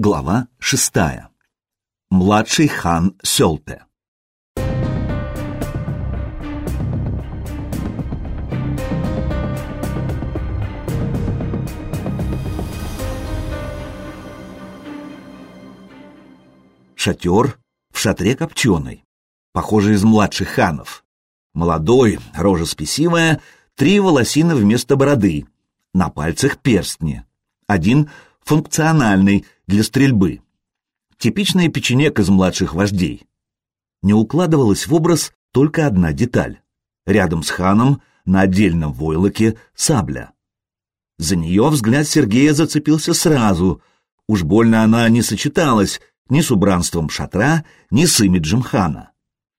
Глава шестая. Младший хан Сёлте. Шатер в шатре копченый, похожий из младших ханов. Молодой, рожа спесивая, три волосины вместо бороды, на пальцах перстни. Один функциональный, для стрельбы. Типичный печенек из младших вождей. Не укладывалась в образ только одна деталь. Рядом с ханом, на отдельном войлоке, сабля. За нее взгляд Сергея зацепился сразу. Уж больно она не сочеталась ни с убранством шатра, ни с имиджем хана.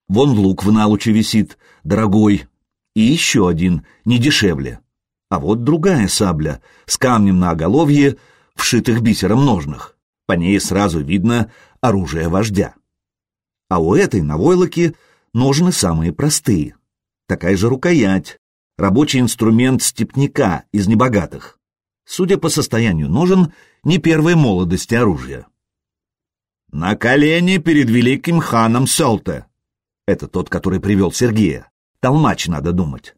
Вон лук в налуче висит, дорогой, и еще один, не дешевле. А вот другая сабля, с камнем на оголовье, вшитых бисером ножнах. По ней сразу видно оружие вождя. А у этой на войлоке ножны самые простые. Такая же рукоять, рабочий инструмент степняка из небогатых. Судя по состоянию ножен, не первой молодости оружия. «На колени перед великим ханом Солте!» Это тот, который привел Сергея. Толмач, надо думать.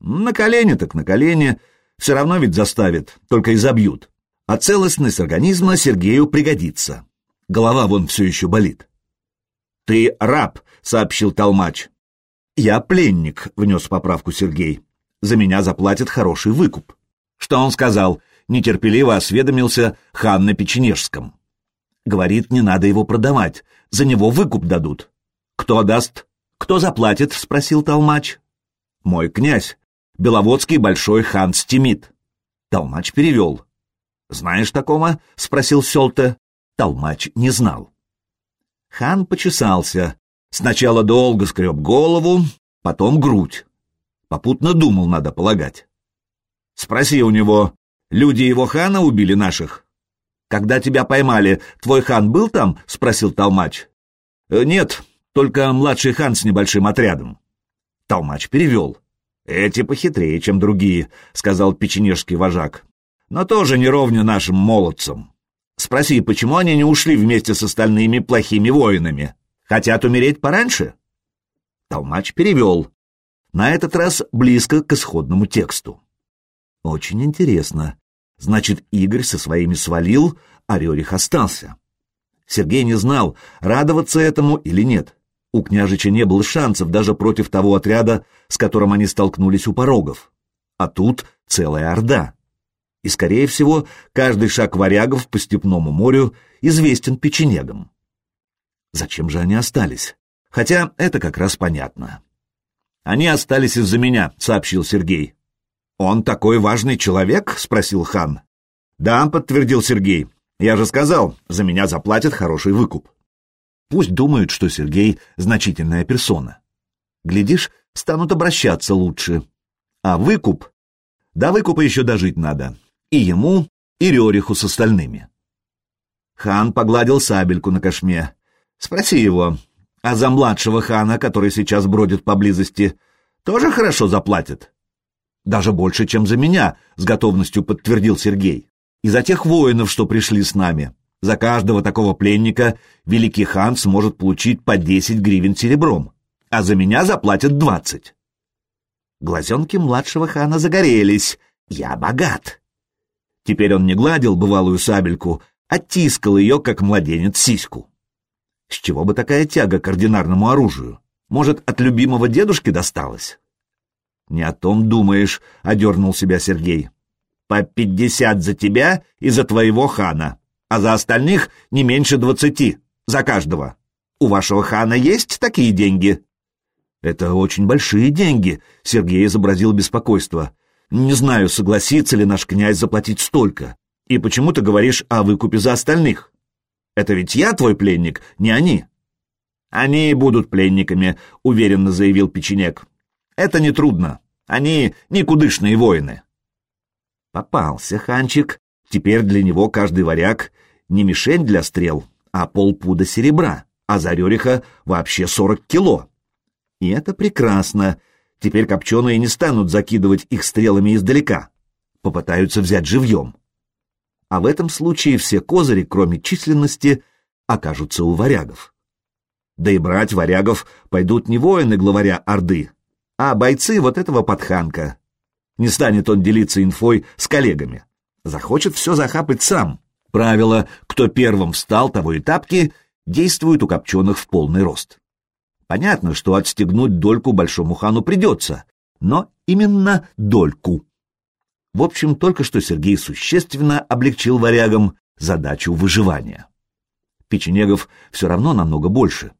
На колени так на колени. Все равно ведь заставит, только и забьют а целостность организма Сергею пригодится. Голова вон все еще болит. «Ты раб», — сообщил Толмач. «Я пленник», — внес поправку Сергей. «За меня заплатят хороший выкуп». Что он сказал? Нетерпеливо осведомился хан на Печенежском. Говорит, не надо его продавать, за него выкуп дадут. «Кто даст?» «Кто заплатит?» — спросил Толмач. «Мой князь, Беловодский большой хан Стимит». Толмач перевел. «Знаешь такого?» — спросил Селта. Толмач не знал. Хан почесался. Сначала долго скреб голову, потом грудь. Попутно думал, надо полагать. «Спроси у него, люди его хана убили наших?» «Когда тебя поймали, твой хан был там?» — спросил Толмач. «Э, «Нет, только младший хан с небольшим отрядом». Толмач перевел. «Эти похитрее, чем другие», — сказал печенежский вожак но тоже не ровня нашим молодцам. Спроси, почему они не ушли вместе с остальными плохими воинами? Хотят умереть пораньше?» Толмач перевел. На этот раз близко к исходному тексту. «Очень интересно. Значит, Игорь со своими свалил, а Рерих остался». Сергей не знал, радоваться этому или нет. У княжича не было шансов даже против того отряда, с которым они столкнулись у порогов. А тут целая орда и, скорее всего, каждый шаг варягов по степному морю известен печенегам. Зачем же они остались? Хотя это как раз понятно. «Они остались из-за меня», — сообщил Сергей. «Он такой важный человек?» — спросил хан. «Да», — подтвердил Сергей. «Я же сказал, за меня заплатят хороший выкуп». Пусть думают, что Сергей — значительная персона. Глядишь, станут обращаться лучше. А выкуп? До выкупа еще дожить надо и ему, и Рериху с остальными. Хан погладил сабельку на кошме. Спроси его, а за младшего хана, который сейчас бродит поблизости, тоже хорошо заплатят? Даже больше, чем за меня, с готовностью подтвердил Сергей. И за тех воинов, что пришли с нами. За каждого такого пленника великий хан сможет получить по десять гривен серебром, а за меня заплатят двадцать. Глазенки младшего хана загорелись. Я богат. Теперь он не гладил бывалую сабельку, а тискал ее, как младенец, сиську. С чего бы такая тяга к ординарному оружию? Может, от любимого дедушки досталось? «Не о том думаешь», — одернул себя Сергей. «По пятьдесят за тебя и за твоего хана, а за остальных не меньше двадцати, за каждого. У вашего хана есть такие деньги?» «Это очень большие деньги», — Сергей изобразил беспокойство. Не знаю, согласится ли наш князь заплатить столько. И почему ты говоришь о выкупе за остальных? Это ведь я твой пленник, не они. Они и будут пленниками, уверенно заявил печенек. Это нетрудно. Они никудышные воины. Попался ханчик. Теперь для него каждый варяг не мишень для стрел, а полпуда серебра, а за Рериха вообще сорок кило. И это прекрасно. Теперь копченые не станут закидывать их стрелами издалека. Попытаются взять живьем. а в этом случае все козыри, кроме численности, окажутся у варягов. Да и брать варягов пойдут не воины главаря Орды, а бойцы вот этого подханка. Не станет он делиться инфой с коллегами. Захочет все захапать сам. Правило «кто первым встал, того и тапки» действует у копченых в полный рост. Понятно, что отстегнуть дольку большому хану придется, но именно дольку. В общем, только что Сергей существенно облегчил варягам задачу выживания. Печенегов все равно намного больше.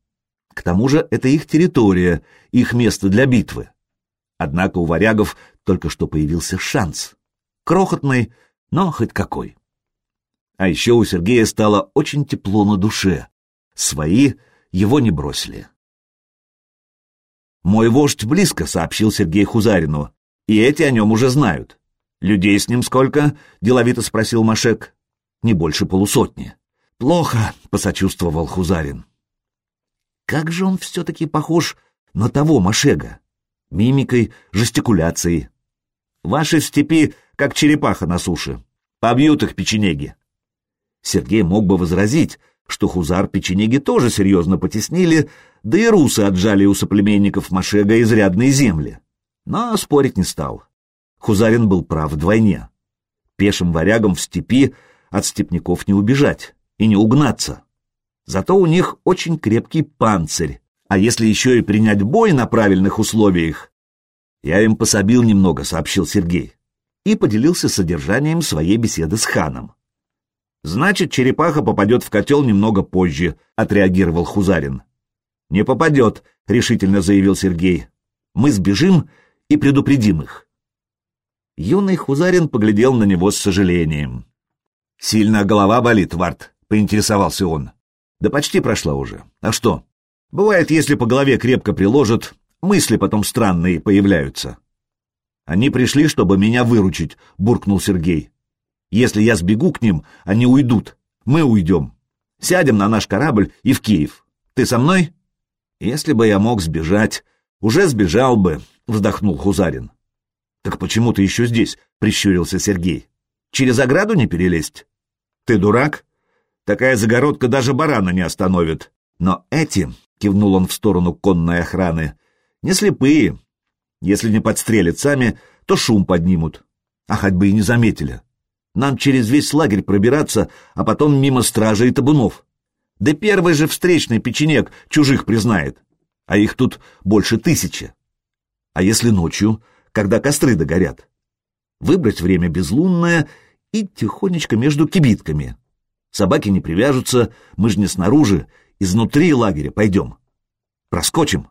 К тому же это их территория, их место для битвы. Однако у варягов только что появился шанс. Крохотный, но хоть какой. А еще у Сергея стало очень тепло на душе. Свои его не бросили. «Мой вождь близко», — сообщил Сергей Хузарину, — «и эти о нем уже знают. Людей с ним сколько?» — деловито спросил Машек. «Не больше полусотни». «Плохо», — посочувствовал Хузарин. «Как же он все-таки похож на того Машега? Мимикой, жестикуляцией. Ваши в степи, как черепаха на суше. Побьют их печенеги». Сергей мог бы возразить, что Хузар печенеги тоже серьезно потеснили, да и русы отжали у соплеменников Машега изрядные земли. Но спорить не стал. Хузарин был прав вдвойне. Пешим варягам в степи от степняков не убежать и не угнаться. Зато у них очень крепкий панцирь, а если еще и принять бой на правильных условиях... Я им пособил немного, сообщил Сергей, и поделился содержанием своей беседы с ханом. «Значит, черепаха попадет в котел немного позже», — отреагировал Хузарин. «Не попадет», — решительно заявил Сергей. «Мы сбежим и предупредим их». Юный Хузарин поглядел на него с сожалением. «Сильно голова болит, Варт», — поинтересовался он. «Да почти прошла уже. А что? Бывает, если по голове крепко приложат, мысли потом странные появляются». «Они пришли, чтобы меня выручить», — буркнул Сергей. Если я сбегу к ним, они уйдут. Мы уйдем. Сядем на наш корабль и в Киев. Ты со мной? Если бы я мог сбежать, уже сбежал бы, вздохнул Хузарин. Так почему ты еще здесь? Прищурился Сергей. Через ограду не перелезть? Ты дурак? Такая загородка даже барана не остановит. Но эти, кивнул он в сторону конной охраны, не слепые. Если не подстрелят сами, то шум поднимут. А хоть бы и не заметили. Нам через весь лагерь пробираться, а потом мимо стражи и табунов. Да первый же встречный печенек чужих признает, а их тут больше тысячи. А если ночью, когда костры догорят? Выбрать время безлунное и тихонечко между кибитками. Собаки не привяжутся, мы же не снаружи, изнутри лагеря пойдем. Проскочим.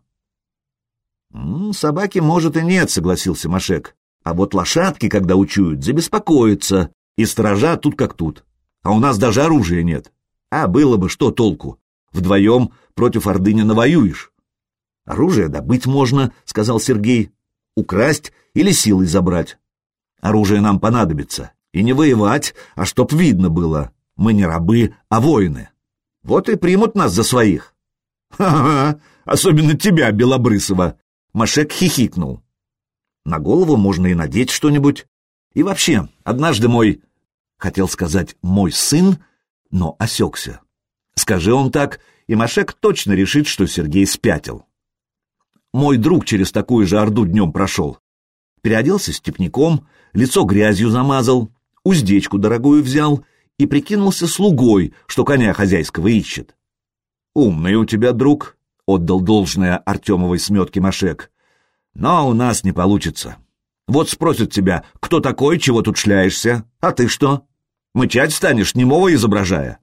— Собаки, может, и нет, — согласился Машек. А вот лошадки, когда учуют, забеспокоятся, и сторожа тут как тут. А у нас даже оружия нет. А было бы что толку? Вдвоем против Орды не навоюешь. Оружие добыть можно, сказал Сергей. Украсть или силой забрать. Оружие нам понадобится. И не воевать, а чтоб видно было. Мы не рабы, а воины. Вот и примут нас за своих. Ха-ха, особенно тебя, Белобрысова. Машек хихикнул. На голову можно и надеть что-нибудь. И вообще, однажды мой... Хотел сказать «мой сын», но осекся. Скажи он так, и Машек точно решит, что Сергей спятил. Мой друг через такую же орду днем прошел. Переоделся степняком, лицо грязью замазал, уздечку дорогую взял и прикинулся слугой, что коня хозяйского ищет. «Умный у тебя друг», — отдал должное Артемовой сметке Машек. «Но у нас не получится. Вот спросят тебя, кто такой, чего тут шляешься, а ты что? Мычать станешь, немого изображая.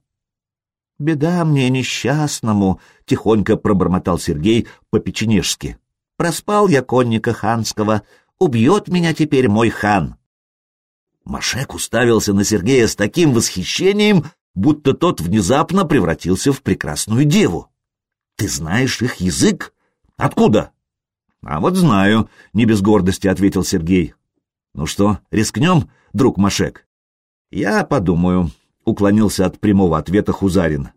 «Беда мне несчастному», — тихонько пробормотал Сергей по-печенежски. «Проспал я конника ханского, убьет меня теперь мой хан». Машек уставился на Сергея с таким восхищением, будто тот внезапно превратился в прекрасную деву. «Ты знаешь их язык? Откуда?» «А вот знаю», — не без гордости ответил Сергей. «Ну что, рискнем, друг Машек?» «Я подумаю», — уклонился от прямого ответа Хузарин.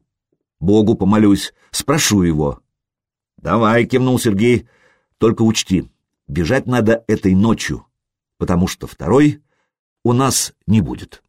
«Богу помолюсь, спрошу его». «Давай», — кивнул Сергей, — «только учти, бежать надо этой ночью, потому что второй у нас не будет».